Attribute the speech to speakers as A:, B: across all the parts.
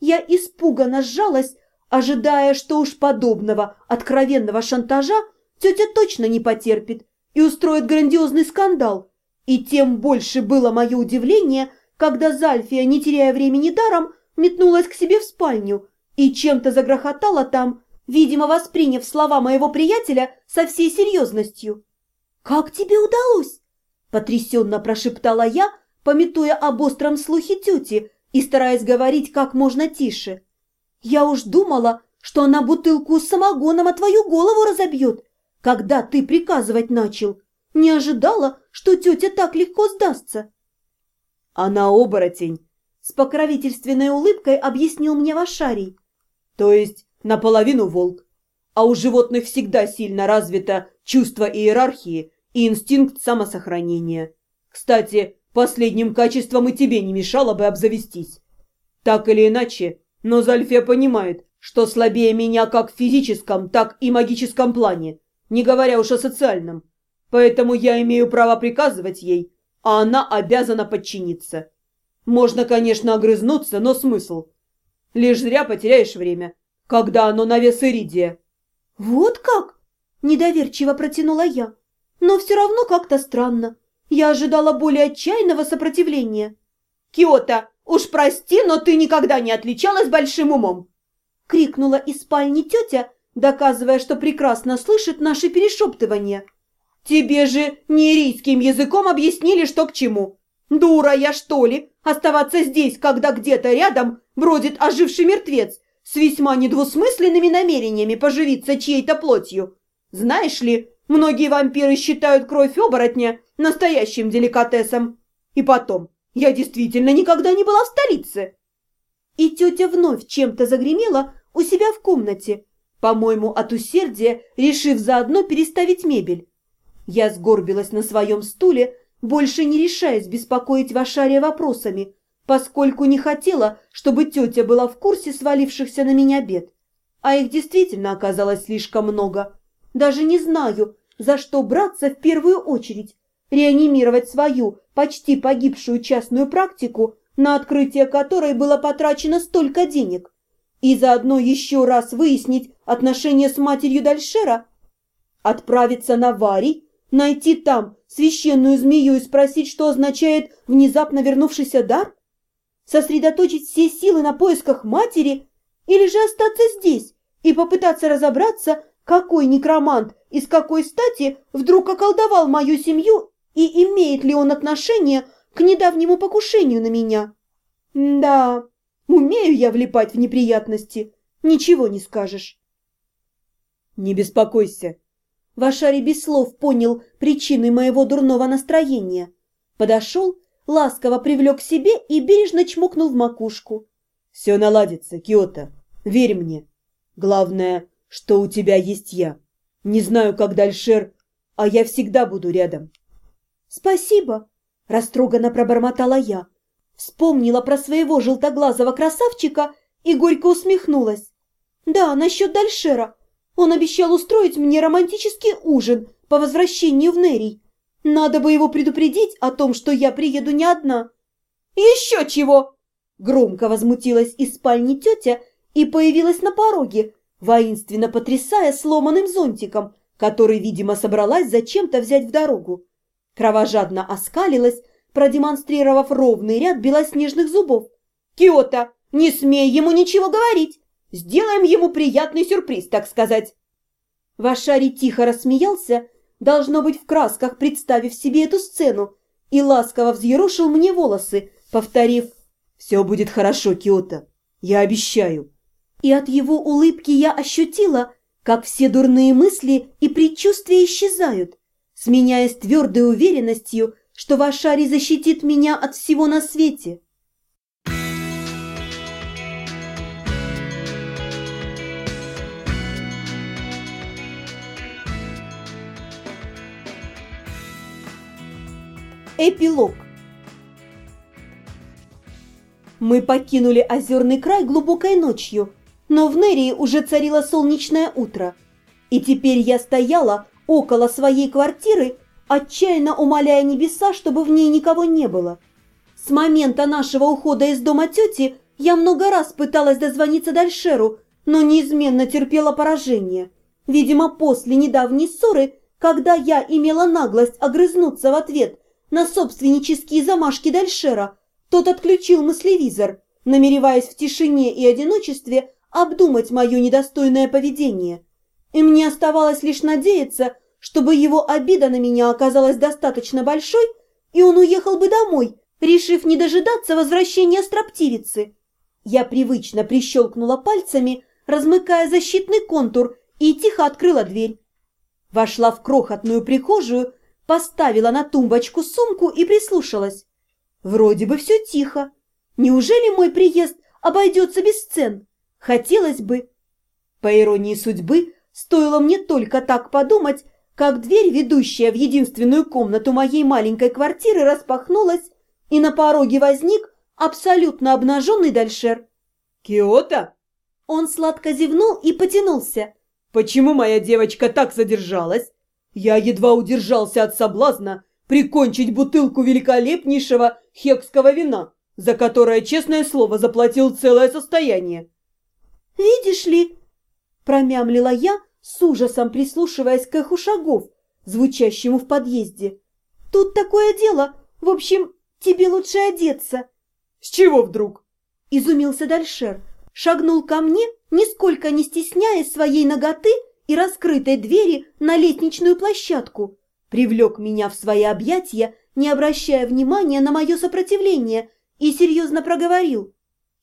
A: Я испуганно сжалась, ожидая, что уж подобного откровенного шантажа тетя точно не потерпит и устроит грандиозный скандал. И тем больше было мое удивление, когда Зальфия, не теряя времени даром, метнулась к себе в спальню и чем-то загрохотала там, видимо, восприняв слова моего приятеля со всей серьезностью. «Как тебе удалось?» – потрясенно прошептала я, пометуя об остром слухе тети и стараясь говорить как можно тише. «Я уж думала, что она бутылку с самогоном о твою голову разобьет, когда ты приказывать начал. Не ожидала, что тетя так легко сдастся».
B: «Она оборотень», – с покровительственной улыбкой объяснил мне Вашарий. «То есть наполовину волк. А у животных всегда сильно развито чувство иерархии и инстинкт самосохранения. Кстати, последним качеством и тебе не мешало бы обзавестись. Так или иначе, но Зальфия понимает, что слабее меня как в физическом, так и магическом плане, не говоря уж о социальном. Поэтому я имею право приказывать ей, а она обязана подчиниться. Можно, конечно, огрызнуться, но смысл? Лишь зря потеряешь время, когда оно на вес иридия.
A: «Вот как?» – недоверчиво протянула я. «Но все равно как-то странно. Я ожидала более отчаянного сопротивления».
C: «Киота, уж прости, но ты никогда не отличалась большим умом!»
A: – крикнула из спальни тетя, доказывая, что прекрасно слышит наши перешептывания.
C: «Тебе же нерийским языком объяснили, что к чему. Дура я, что ли, оставаться здесь, когда где-то рядом бродит оживший мертвец, с весьма недвусмысленными намерениями поживиться чьей-то плотью. Знаешь ли, многие вампиры считают кровь оборотня настоящим деликатесом. И потом, я действительно никогда не была в столице.
A: И тетя вновь чем-то загремела у себя в комнате, по-моему, от усердия, решив заодно переставить мебель. Я сгорбилась на своем стуле, больше не решаясь беспокоить Вашария вопросами, поскольку не хотела, чтобы тетя была в курсе свалившихся на меня бед. А их действительно оказалось слишком много. Даже не знаю, за что браться в первую очередь. Реанимировать свою, почти погибшую частную практику, на открытие которой было потрачено столько денег. И заодно еще раз выяснить отношения с матерью Дальшера. Отправиться на Варий, найти там священную змею и спросить, что означает внезапно вернувшийся дар? сосредоточить все силы на поисках матери или же остаться здесь и попытаться разобраться, какой некромант и с какой стати вдруг околдовал мою семью и имеет ли он отношение к недавнему покушению на меня. Да, умею я влипать в неприятности, ничего не скажешь.
B: Не беспокойся.
A: Вашари без слов понял причины моего дурного настроения. Подошел ласково привлек к себе и бережно чмокнул в макушку.
B: «Все наладится, Киота, верь мне. Главное, что у тебя есть я. Не знаю, как дальше, а я всегда буду рядом».
A: «Спасибо», – растроганно пробормотала я. Вспомнила про своего желтоглазого красавчика и горько усмехнулась. «Да, насчет Дальшера. Он обещал устроить мне романтический ужин по возвращению в Нерий. Надо бы его предупредить о том, что я приеду не одна.
C: Еще чего?
A: Громко возмутилась из спальни тетя и появилась на пороге, воинственно потрясая сломанным зонтиком, который, видимо, собралась зачем-то взять в дорогу. Кровожадно оскалилась, продемонстрировав ровный ряд белоснежных зубов.
C: «Киота, не смей ему ничего говорить! Сделаем ему приятный сюрприз, так сказать!»
A: Вашари тихо рассмеялся, должно быть в красках, представив себе эту сцену, и ласково взъерошил мне волосы, повторив
B: «Все будет хорошо, Киота, я обещаю».
A: И от его улыбки я ощутила, как все дурные мысли и предчувствия исчезают, сменяясь твердой уверенностью, что Вашари защитит меня от всего на свете. Эпилог Мы покинули озерный край глубокой ночью, но в Нерии уже царило солнечное утро. И теперь я стояла около своей квартиры, отчаянно умоляя небеса, чтобы в ней никого не было. С момента нашего ухода из дома тети Я много раз пыталась дозвониться Дальшеру, но неизменно терпела поражение. Видимо, после недавней ссоры, когда я имела наглость огрызнуться в ответ на собственнические замашки Дальшера, тот отключил мыслевизор, намереваясь в тишине и одиночестве обдумать мое недостойное поведение. И мне оставалось лишь надеяться, чтобы его обида на меня оказалась достаточно большой, и он уехал бы домой, решив не дожидаться возвращения строптивицы. Я привычно прищелкнула пальцами, размыкая защитный контур, и тихо открыла дверь. Вошла в крохотную прихожую, поставила на тумбочку сумку и прислушалась. Вроде бы все тихо. Неужели мой приезд обойдется без сцен? Хотелось бы. По иронии судьбы, стоило мне только так подумать, как дверь, ведущая в единственную комнату моей маленькой квартиры, распахнулась, и на пороге возник абсолютно обнаженный Дальшер.
B: «Киота?»
A: Он сладко зевнул и потянулся.
B: «Почему моя девочка так задержалась? Я едва удержался от соблазна прикончить бутылку великолепнейшего хекского вина, за которое, честное слово, заплатил целое состояние».
A: «Видишь ли?» – промямлила я, с ужасом прислушиваясь к эху шагов, звучащему в подъезде. «Тут такое дело. В общем, тебе лучше одеться».
B: «С чего вдруг?»
A: – изумился Дальшер. Шагнул ко мне, нисколько не стесняясь своей ноготы и раскрытой двери на лестничную площадку. Привлек меня в свои объятия, не обращая внимания на мое сопротивление, и серьезно проговорил.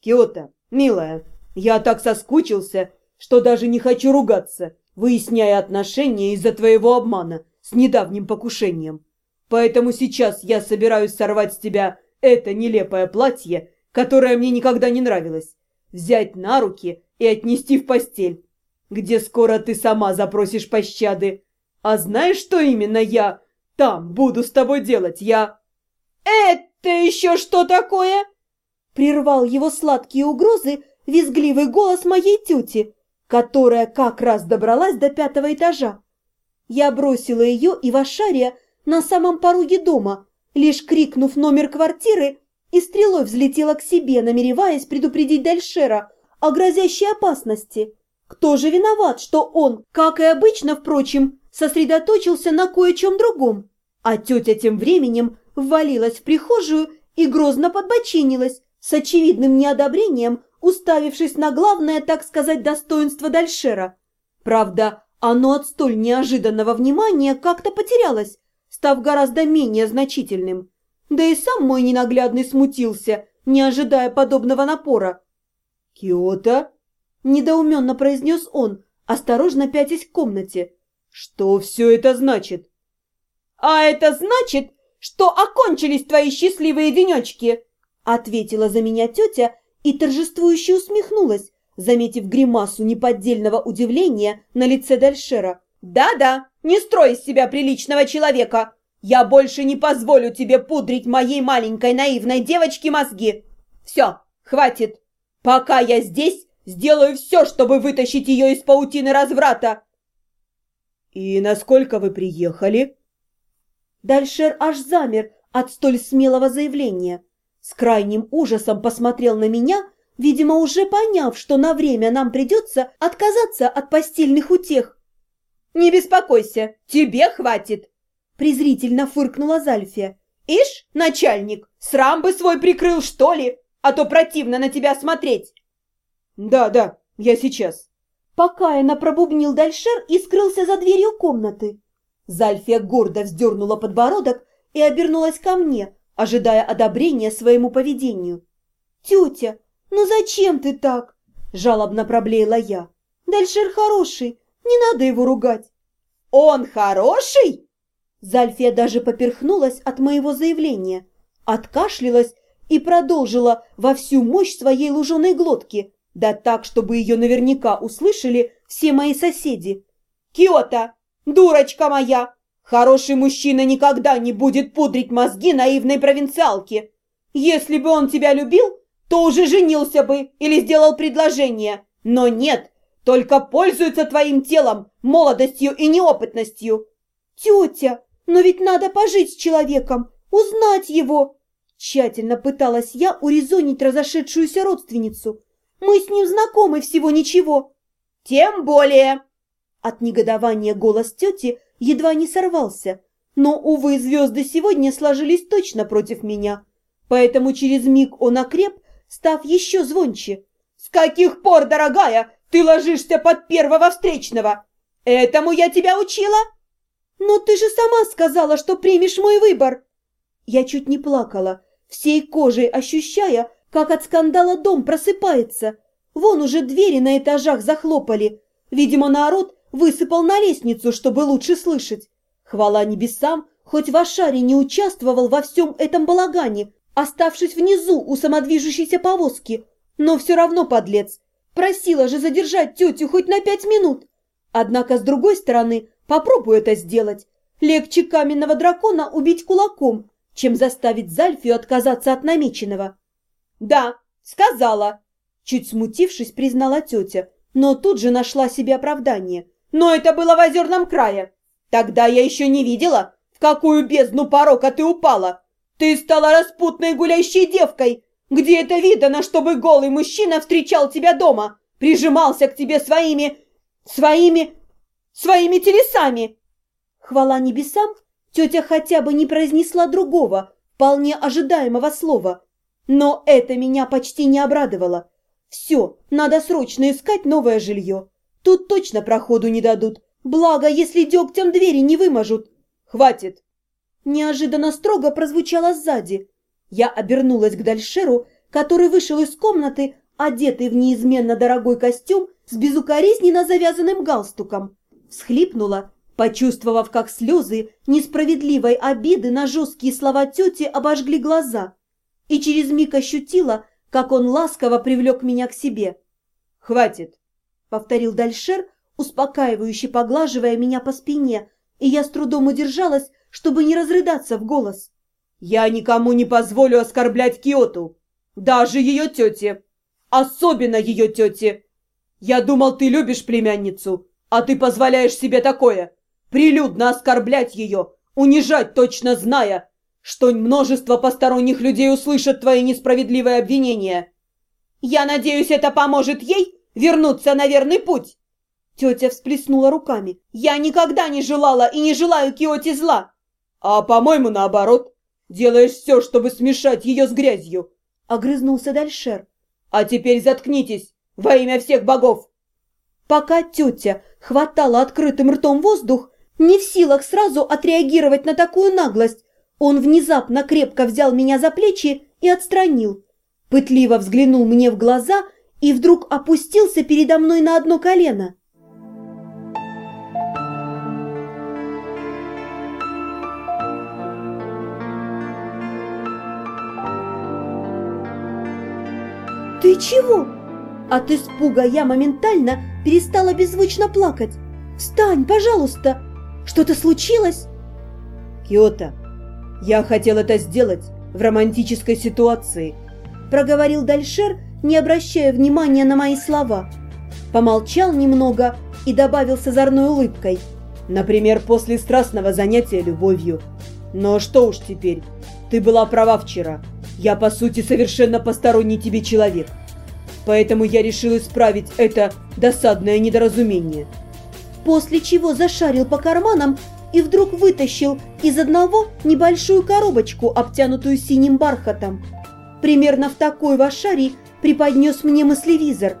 B: «Киота, милая, я так соскучился, что даже не хочу ругаться, выясняя отношения из-за твоего обмана с недавним покушением. Поэтому сейчас я собираюсь сорвать с тебя это нелепое платье, которое мне никогда не нравилось, взять на руки и отнести в постель, где скоро ты сама запросишь пощады. А знаешь, что именно я там буду с тобой делать? Я...
C: «Это еще что такое?»
A: Прервал его сладкие угрозы визгливый голос моей тети, которая как раз добралась до пятого этажа. Я бросила ее и Вашария на самом пороге дома, лишь крикнув номер квартиры, и стрелой взлетела к себе, намереваясь предупредить Дальшера о грозящей опасности. Кто же виноват, что он, как и обычно, впрочем, сосредоточился на кое-чем другом? А тетя тем временем ввалилась в прихожую и грозно подбочинилась, с очевидным неодобрением, уставившись на главное, так сказать, достоинство Дальшера. Правда, оно от столь неожиданного внимания как-то потерялось, став гораздо менее значительным. Да и сам мой ненаглядный смутился, не ожидая подобного напора.
B: «Киота?» – недоуменно произнес он, осторожно пятясь в комнате. «Что все это значит?»
C: «А это значит, что окончились твои счастливые денечки!»
A: Ответила за меня тетя и торжествующе усмехнулась, заметив гримасу неподдельного удивления на лице Дальшера.
C: «Да-да, не строй из себя приличного человека! Я больше не позволю тебе пудрить моей маленькой наивной девочке мозги! Все, хватит! Пока я здесь, сделаю все, чтобы вытащить ее из паутины разврата!»
B: «И насколько вы приехали?»
A: Дальшер аж замер от столь смелого заявления. С крайним ужасом посмотрел на меня, видимо, уже поняв, что на время нам придется отказаться от постельных утех.
C: «Не беспокойся, тебе хватит!»
A: презрительно фыркнула Зальфия.
C: «Ишь, начальник, срам бы свой прикрыл, что ли, а то противно на тебя смотреть!»
B: «Да, да, я сейчас!»
A: Покаянно пробубнил Дальшер и скрылся за дверью комнаты. Зальфия гордо вздернула подбородок и обернулась ко мне, ожидая одобрения своему поведению. «Тетя, ну зачем ты так?» – жалобно проблеяла я. «Дальшер хороший, не надо его ругать».
C: «Он хороший?»
A: Зальфия даже поперхнулась от моего заявления, откашлялась и продолжила во всю мощь своей луженой глотки, да так, чтобы ее наверняка услышали все мои соседи.
C: «Киота, дурочка моя, Хороший мужчина никогда не будет пудрить мозги наивной провинциалке. Если бы он тебя любил, то уже женился бы или сделал предложение. Но нет, только пользуется твоим телом, молодостью и неопытностью.
A: Тетя, но ведь надо пожить с человеком, узнать его. Тщательно пыталась я урезонить разошедшуюся родственницу. «Мы с ним знакомы всего ничего».
C: «Тем более!»
A: От негодования голос тети едва не сорвался. Но, увы, звезды сегодня сложились точно против меня. Поэтому через миг он окреп, став еще звонче.
C: «С каких пор, дорогая, ты ложишься под первого встречного? Этому я тебя учила?»
A: «Но ты же сама сказала, что примешь мой выбор!» Я чуть не плакала, всей кожей ощущая, как от скандала дом просыпается. Вон уже двери на этажах захлопали. Видимо, народ высыпал на лестницу, чтобы лучше слышать. Хвала небесам, хоть Вашари не участвовал во всем этом балагане, оставшись внизу у самодвижущейся повозки. Но все равно подлец. Просила же задержать тетю хоть на пять минут. Однако, с другой стороны, попробую это сделать. Легче каменного дракона убить кулаком, чем заставить Зальфию отказаться от намеченного.
C: «Да, сказала», –
A: чуть смутившись, признала тетя, но тут же нашла себе оправдание.
C: «Но это было в озерном крае. Тогда я еще не видела, в какую бездну порока ты упала. Ты стала распутной гулящей девкой. Где это видано, чтобы голый мужчина встречал тебя дома, прижимался к тебе своими... своими... своими телесами?»
A: Хвала небесам, Тетя хотя бы не произнесла другого, вполне ожидаемого слова. Но это меня почти не обрадовало. Все, надо срочно искать новое жилье. Тут точно проходу не дадут. Благо, если дегтем двери не выможут.
C: Хватит.
A: Неожиданно строго прозвучало сзади. Я обернулась к Дальшеру, который вышел из комнаты, одетый в неизменно дорогой костюм с безукоризненно завязанным галстуком. Всхлипнула почувствовав, как слезы несправедливой обиды на жесткие слова тети обожгли глаза, и через миг ощутила, как он ласково привлек меня к себе.
C: «Хватит!»
A: — повторил Дальшер, успокаивающе поглаживая меня по спине, и я с трудом удержалась, чтобы не разрыдаться в голос.
C: «Я никому не позволю оскорблять Киоту, даже ее тете, особенно ее тете. Я думал, ты любишь племянницу, а ты позволяешь себе такое прилюдно оскорблять ее, унижать, точно зная, что множество посторонних людей услышат твои несправедливые обвинения. Я надеюсь, это поможет ей вернуться на верный путь.
A: Тетя всплеснула руками.
C: Я никогда не желала и не желаю Киоти зла. А, по-моему, наоборот. Делаешь все, чтобы смешать ее с грязью.
A: Огрызнулся Дальшер.
C: А теперь заткнитесь во имя всех богов.
A: Пока тетя хватала открытым ртом воздух, не в силах сразу отреагировать на такую наглость, он внезапно крепко взял меня за плечи и отстранил. Пытливо взглянул мне в глаза и вдруг опустился передо мной на одно колено. «Ты чего?» От испуга я моментально перестала беззвучно плакать. «Встань, пожалуйста!» Что-то случилось?»
B: «Киота, я хотел это сделать в романтической ситуации»,
A: проговорил Дальшер, не обращая внимания на мои слова. Помолчал немного и добавил с озорной улыбкой.
B: «Например, после страстного занятия любовью. Но что уж теперь, ты была права вчера. Я, по сути, совершенно посторонний тебе человек. Поэтому я решил исправить это досадное недоразумение»
A: после чего зашарил по карманам и вдруг вытащил из одного небольшую коробочку, обтянутую синим бархатом. Примерно в такой вашари преподнес мне мыслевизор.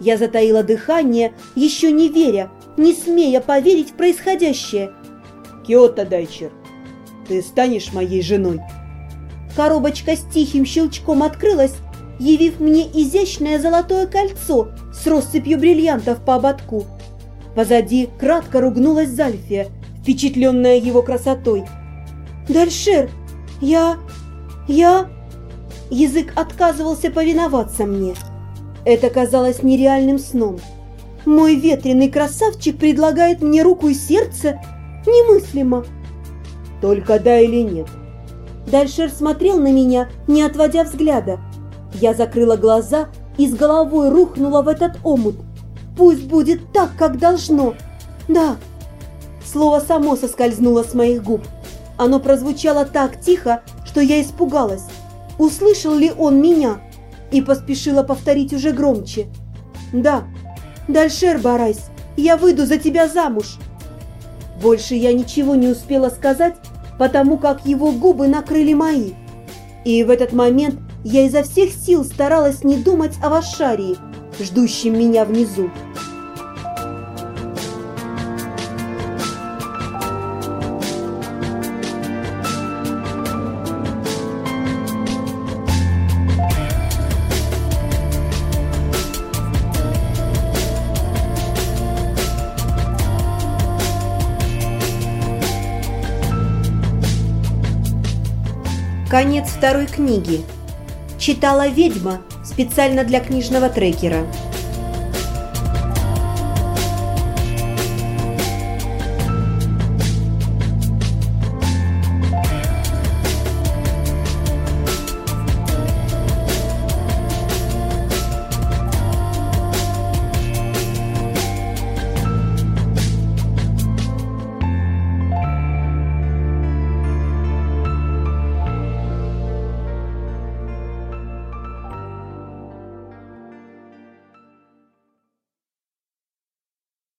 A: Я затаила дыхание, еще не веря, не смея поверить в происходящее.
B: «Киота Дайчер, ты станешь моей женой?»
A: Коробочка с тихим щелчком открылась, явив мне изящное золотое кольцо с россыпью бриллиантов по ободку. Позади кратко ругнулась Зальфия, впечатленная его красотой. «Дальшер, я... я...» Язык отказывался повиноваться мне. Это казалось нереальным сном. Мой ветреный красавчик предлагает мне руку и сердце? Немыслимо.
B: Только да или нет.
A: Дальшер смотрел на меня, не отводя взгляда. Я закрыла глаза и с головой рухнула в этот омут – Пусть будет так, как должно. Да. Слово само соскользнуло с моих губ. Оно прозвучало так тихо, что я испугалась. Услышал ли он меня, и поспешила повторить уже громче. «Да, Дальшер Барайс, я выйду за тебя замуж!» Больше я ничего не успела сказать, потому как его губы накрыли мои. И в этот момент я изо всех сил старалась не думать о Вашарии, ждущем меня внизу. Конец второй книги. Читала ведьма специально для книжного трекера.